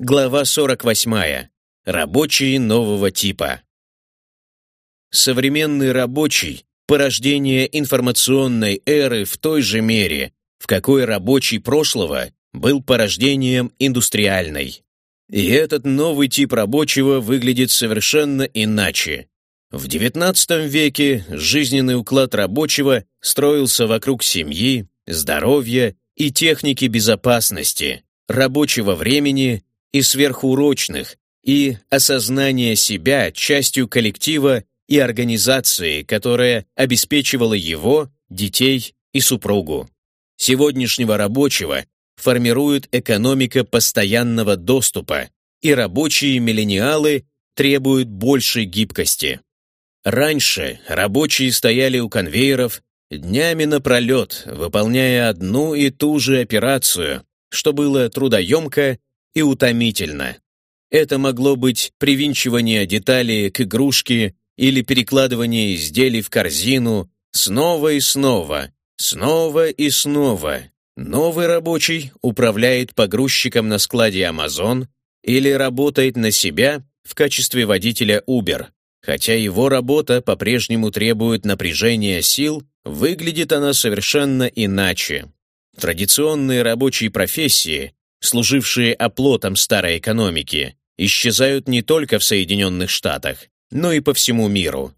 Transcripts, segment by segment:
Глава 48. Рабочие нового типа. Современный рабочий – порождение информационной эры в той же мере, в какой рабочий прошлого был порождением индустриальной. И этот новый тип рабочего выглядит совершенно иначе. В XIX веке жизненный уклад рабочего строился вокруг семьи, здоровья и техники безопасности, рабочего времени и сверхурочных, и осознание себя частью коллектива и организации, которая обеспечивала его, детей и супругу. Сегодняшнего рабочего формирует экономика постоянного доступа, и рабочие миллениалы требуют большей гибкости. Раньше рабочие стояли у конвейеров днями напролет, выполняя одну и ту же операцию, что было трудоемко и утомительно. Это могло быть привинчивание деталей к игрушке или перекладывание изделий в корзину снова и снова, снова и снова. Новый рабочий управляет погрузчиком на складе Amazon или работает на себя в качестве водителя Uber. Хотя его работа по-прежнему требует напряжения сил, выглядит она совершенно иначе. Традиционные рабочие профессии служившие оплотом старой экономики, исчезают не только в Соединенных Штатах, но и по всему миру.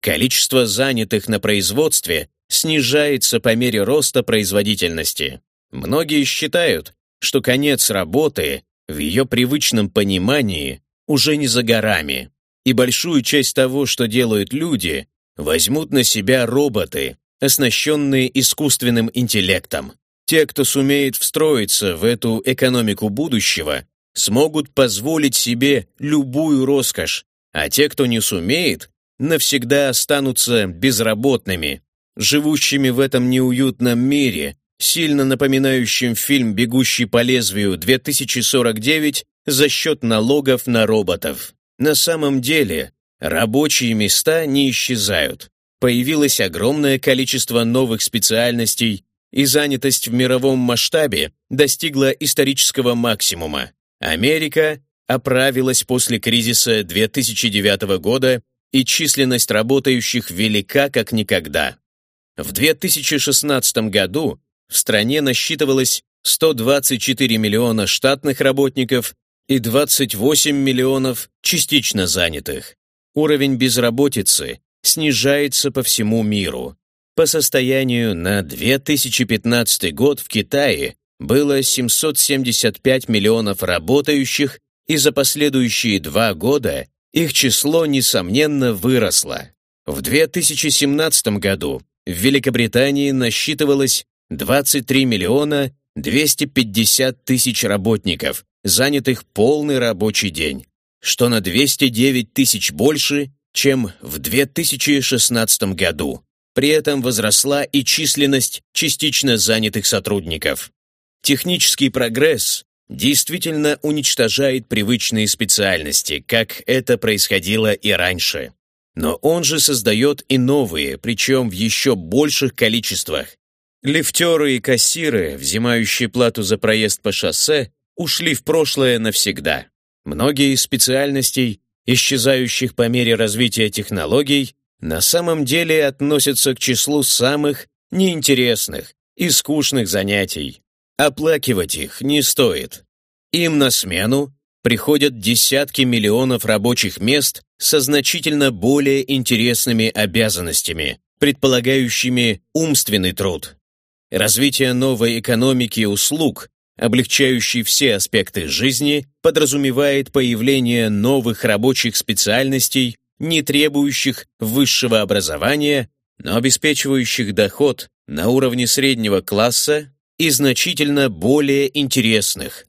Количество занятых на производстве снижается по мере роста производительности. Многие считают, что конец работы в ее привычном понимании уже не за горами, и большую часть того, что делают люди, возьмут на себя роботы, оснащенные искусственным интеллектом. Те, кто сумеет встроиться в эту экономику будущего, смогут позволить себе любую роскошь, а те, кто не сумеет, навсегда останутся безработными, живущими в этом неуютном мире, сильно напоминающем фильм «Бегущий по лезвию 2049» за счет налогов на роботов. На самом деле, рабочие места не исчезают. Появилось огромное количество новых специальностей, и занятость в мировом масштабе достигла исторического максимума. Америка оправилась после кризиса 2009 года, и численность работающих велика как никогда. В 2016 году в стране насчитывалось 124 миллиона штатных работников и 28 миллионов частично занятых. Уровень безработицы снижается по всему миру. По состоянию на 2015 год в Китае было 775 миллионов работающих, и за последующие два года их число, несомненно, выросло. В 2017 году в Великобритании насчитывалось 23 миллиона 250 тысяч работников, занятых полный рабочий день, что на 209 тысяч больше, чем в 2016 году. При этом возросла и численность частично занятых сотрудников. Технический прогресс действительно уничтожает привычные специальности, как это происходило и раньше. Но он же создает и новые, причем в еще больших количествах. Лифтеры и кассиры, взимающие плату за проезд по шоссе, ушли в прошлое навсегда. Многие из специальностей, исчезающих по мере развития технологий, на самом деле относятся к числу самых неинтересных и скучных занятий. Оплакивать их не стоит. Им на смену приходят десятки миллионов рабочих мест со значительно более интересными обязанностями, предполагающими умственный труд. Развитие новой экономики услуг, облегчающей все аспекты жизни, подразумевает появление новых рабочих специальностей не требующих высшего образования, но обеспечивающих доход на уровне среднего класса и значительно более интересных.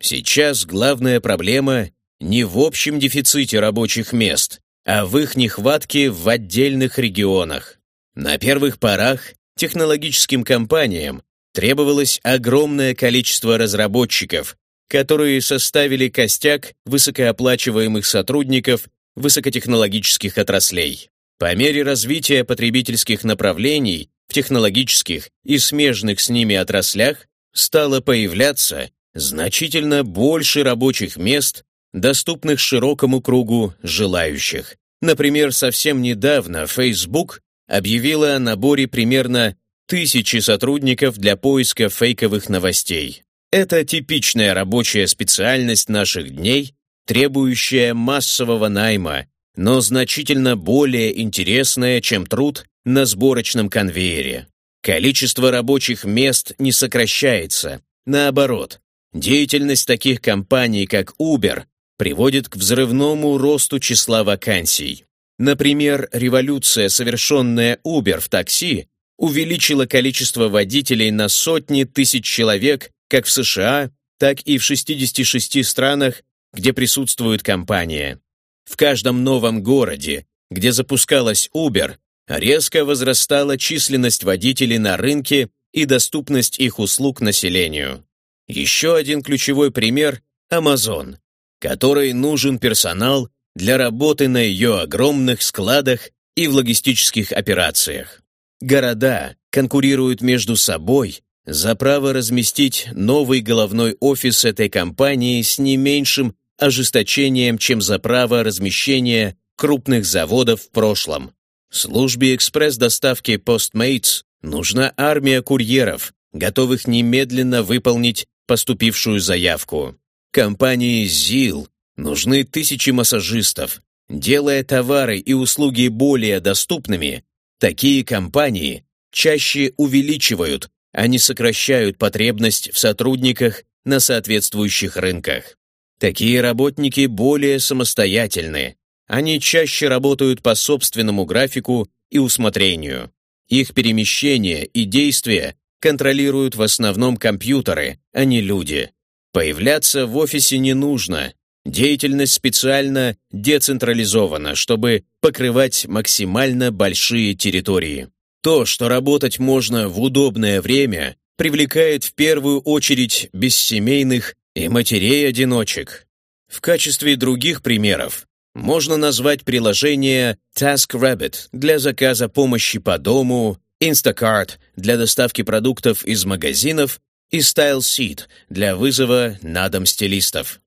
Сейчас главная проблема не в общем дефиците рабочих мест, а в их нехватке в отдельных регионах. На первых порах технологическим компаниям требовалось огромное количество разработчиков, которые составили костяк высокооплачиваемых сотрудников высокотехнологических отраслей. По мере развития потребительских направлений в технологических и смежных с ними отраслях стало появляться значительно больше рабочих мест, доступных широкому кругу желающих. Например, совсем недавно Facebook объявила о наборе примерно тысячи сотрудников для поиска фейковых новостей. Это типичная рабочая специальность наших дней, требующая массового найма, но значительно более интересная, чем труд на сборочном конвейере. Количество рабочих мест не сокращается. Наоборот, деятельность таких компаний, как Uber, приводит к взрывному росту числа вакансий. Например, революция, совершенная Uber в такси, увеличила количество водителей на сотни тысяч человек как в США, так и в 66 странах, где присутствует компания. В каждом новом городе, где запускалась Uber, резко возрастала численность водителей на рынке и доступность их услуг населению. Еще один ключевой пример – Amazon, которой нужен персонал для работы на ее огромных складах и в логистических операциях. Города конкурируют между собой за право разместить новый головной офис этой компании с не меньшим ожесточением, чем за право размещения крупных заводов в прошлом. Службе экспресс-доставки Postmates нужна армия курьеров, готовых немедленно выполнить поступившую заявку. Компании ZIL нужны тысячи массажистов. Делая товары и услуги более доступными, такие компании чаще увеличивают, а не сокращают потребность в сотрудниках на соответствующих рынках. Такие работники более самостоятельны. Они чаще работают по собственному графику и усмотрению. Их перемещения и действия контролируют в основном компьютеры, а не люди. Появляться в офисе не нужно. Деятельность специально децентрализована, чтобы покрывать максимально большие территории. То, что работать можно в удобное время, привлекает в первую очередь бессемейных и матерей-одиночек. В качестве других примеров можно назвать приложение TaskRabbit для заказа помощи по дому, Instacart для доставки продуктов из магазинов и StyleSeat для вызова на дом стилистов.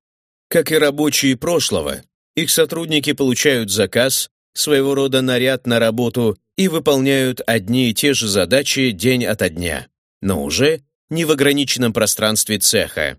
Как и рабочие прошлого, их сотрудники получают заказ, своего рода наряд на работу и выполняют одни и те же задачи день ото дня, но уже не в ограниченном пространстве цеха.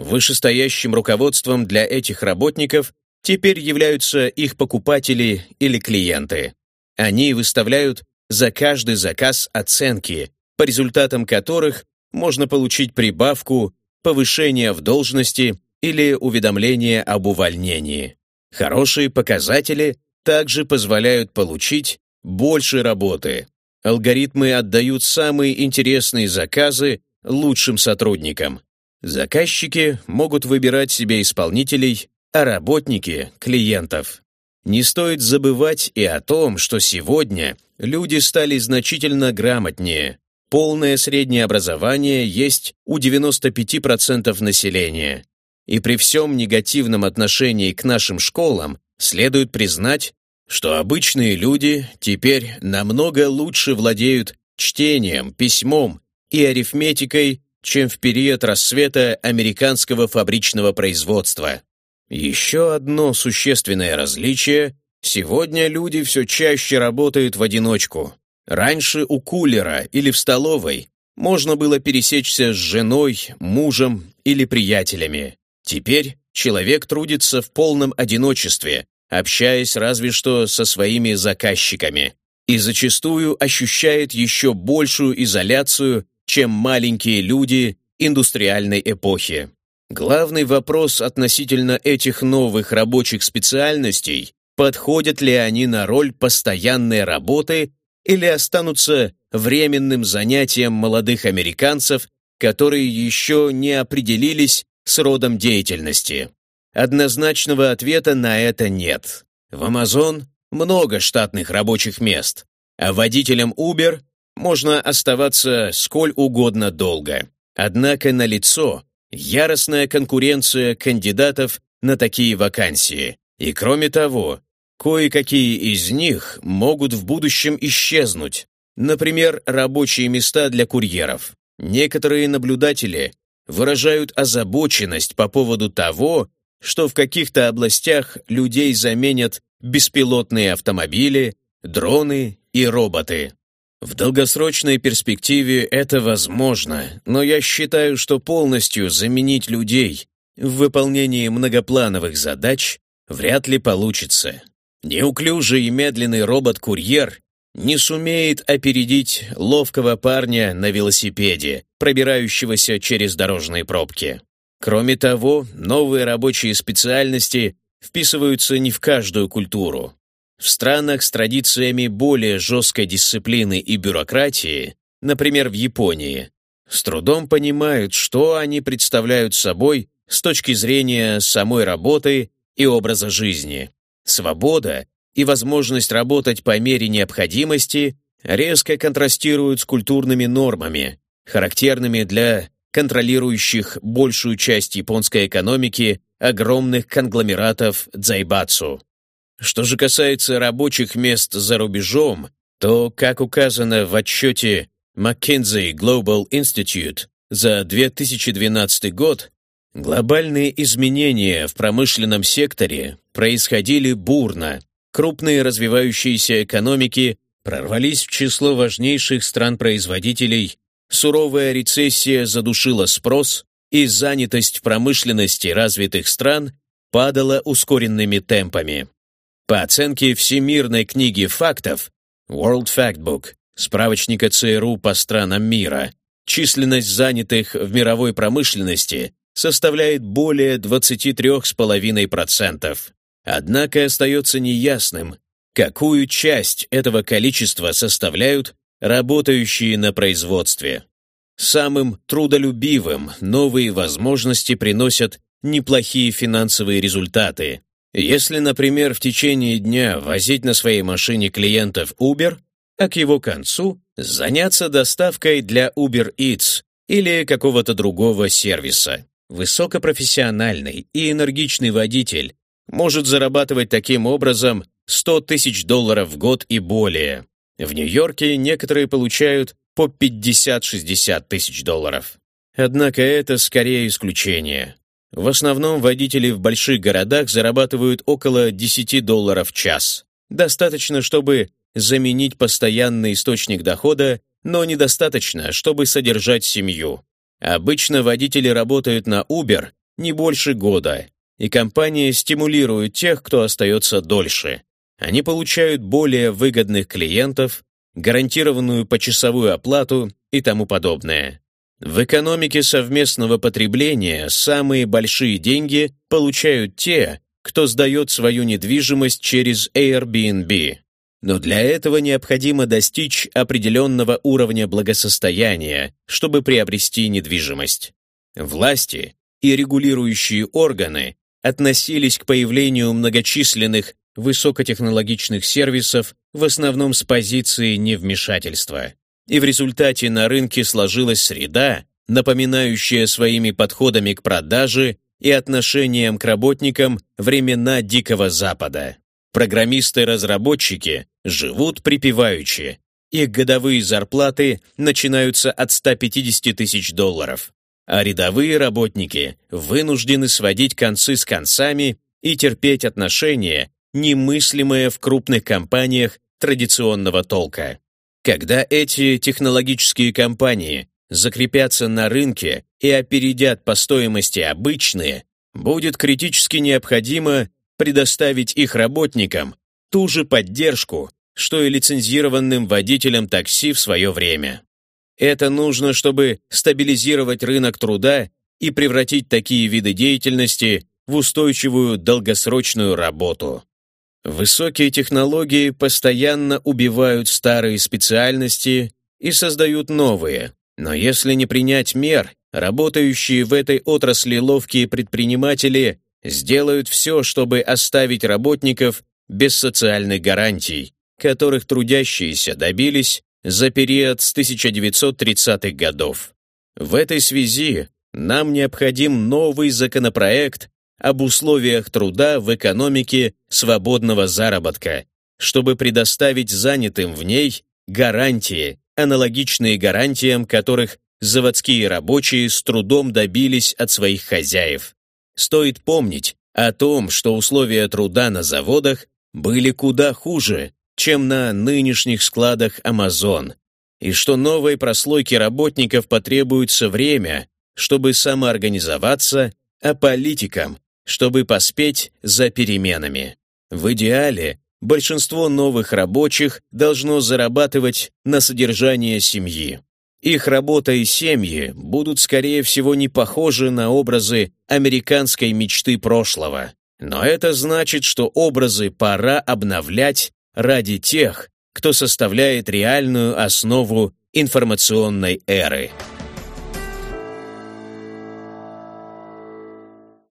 Вышестоящим руководством для этих работников теперь являются их покупатели или клиенты. Они выставляют за каждый заказ оценки, по результатам которых можно получить прибавку, повышение в должности или уведомление об увольнении. Хорошие показатели также позволяют получить больше работы. Алгоритмы отдают самые интересные заказы лучшим сотрудникам. Заказчики могут выбирать себе исполнителей, а работники – клиентов. Не стоит забывать и о том, что сегодня люди стали значительно грамотнее. Полное среднее образование есть у 95% населения. И при всем негативном отношении к нашим школам следует признать, что обычные люди теперь намного лучше владеют чтением, письмом и арифметикой, чем в период рассвета американского фабричного производства. Еще одно существенное различие – сегодня люди все чаще работают в одиночку. Раньше у кулера или в столовой можно было пересечься с женой, мужем или приятелями. Теперь человек трудится в полном одиночестве, общаясь разве что со своими заказчиками, и зачастую ощущает еще большую изоляцию, чем маленькие люди индустриальной эпохи. Главный вопрос относительно этих новых рабочих специальностей – подходят ли они на роль постоянной работы или останутся временным занятием молодых американцев, которые еще не определились с родом деятельности. Однозначного ответа на это нет. В Amazon много штатных рабочих мест, а водителям Uber можно оставаться сколь угодно долго. Однако налицо яростная конкуренция кандидатов на такие вакансии. И кроме того, Кое-какие из них могут в будущем исчезнуть. Например, рабочие места для курьеров. Некоторые наблюдатели выражают озабоченность по поводу того, что в каких-то областях людей заменят беспилотные автомобили, дроны и роботы. В долгосрочной перспективе это возможно, но я считаю, что полностью заменить людей в выполнении многоплановых задач вряд ли получится. Неуклюжий и медленный робот-курьер не сумеет опередить ловкого парня на велосипеде, пробирающегося через дорожные пробки. Кроме того, новые рабочие специальности вписываются не в каждую культуру. В странах с традициями более жесткой дисциплины и бюрократии, например, в Японии, с трудом понимают, что они представляют собой с точки зрения самой работы и образа жизни. Свобода и возможность работать по мере необходимости резко контрастируют с культурными нормами, характерными для контролирующих большую часть японской экономики огромных конгломератов Дзайбацу. Что же касается рабочих мест за рубежом, то, как указано в отчете McKinsey Global Institute за 2012 год, глобальные изменения в промышленном секторе происходили бурно. Крупные развивающиеся экономики прорвались в число важнейших стран-производителей суровая рецессия задушила спрос, и занятость в промышленности развитых стран падала ускоренными темпами. По оценке Всемирной книги фактов World Factbook, справочника ЦРУ по странам мира, численность занятых в мировой промышленности составляет более 23,5%. Однако остается неясным, какую часть этого количества составляют работающие на производстве. Самым трудолюбивым новые возможности приносят неплохие финансовые результаты. Если, например, в течение дня возить на своей машине клиентов Uber, а к его концу заняться доставкой для Uber Eats или какого-то другого сервиса. Высокопрофессиональный и энергичный водитель может зарабатывать таким образом 100 тысяч долларов в год и более. В Нью-Йорке некоторые получают по 50-60 тысяч долларов. Однако это скорее исключение. В основном водители в больших городах зарабатывают около 10 долларов в час. Достаточно, чтобы заменить постоянный источник дохода, но недостаточно, чтобы содержать семью. Обычно водители работают на Uber не больше года, и компания стимулирует тех, кто остается дольше. Они получают более выгодных клиентов, гарантированную почасовую оплату и тому подобное. В экономике совместного потребления самые большие деньги получают те, кто сдает свою недвижимость через Airbnb. Но для этого необходимо достичь определенного уровня благосостояния, чтобы приобрести недвижимость. Власти и регулирующие органы относились к появлению многочисленных высокотехнологичных сервисов в основном с позиции невмешательства. И в результате на рынке сложилась среда, напоминающая своими подходами к продаже и отношениям к работникам времена Дикого Запада. Программисты-разработчики живут припеваючи. Их годовые зарплаты начинаются от 150 тысяч долларов, а рядовые работники вынуждены сводить концы с концами и терпеть отношения, немыслимое в крупных компаниях традиционного толка. Когда эти технологические компании закрепятся на рынке и опередят по стоимости обычные, будет критически необходимо предоставить их работникам ту же поддержку, что и лицензированным водителям такси в свое время. Это нужно, чтобы стабилизировать рынок труда и превратить такие виды деятельности в устойчивую долгосрочную работу. Высокие технологии постоянно убивают старые специальности и создают новые, но если не принять мер, работающие в этой отрасли ловкие предприниматели сделают все, чтобы оставить работников без социальных гарантий, которых трудящиеся добились за период с 1930-х годов. В этой связи нам необходим новый законопроект об условиях труда в экономике свободного заработка, чтобы предоставить занятым в ней гарантии, аналогичные гарантиям, которых заводские рабочие с трудом добились от своих хозяев. Стоит помнить о том, что условия труда на заводах были куда хуже, чем на нынешних складах Amazon, и что новой прослойке работников потребуется время, чтобы самоорганизоваться, а политикам, чтобы поспеть за переменами. В идеале большинство новых рабочих должно зарабатывать на содержание семьи. Их работа и семьи будут, скорее всего, не похожи на образы американской мечты прошлого. Но это значит, что образы пора обновлять ради тех, кто составляет реальную основу информационной эры.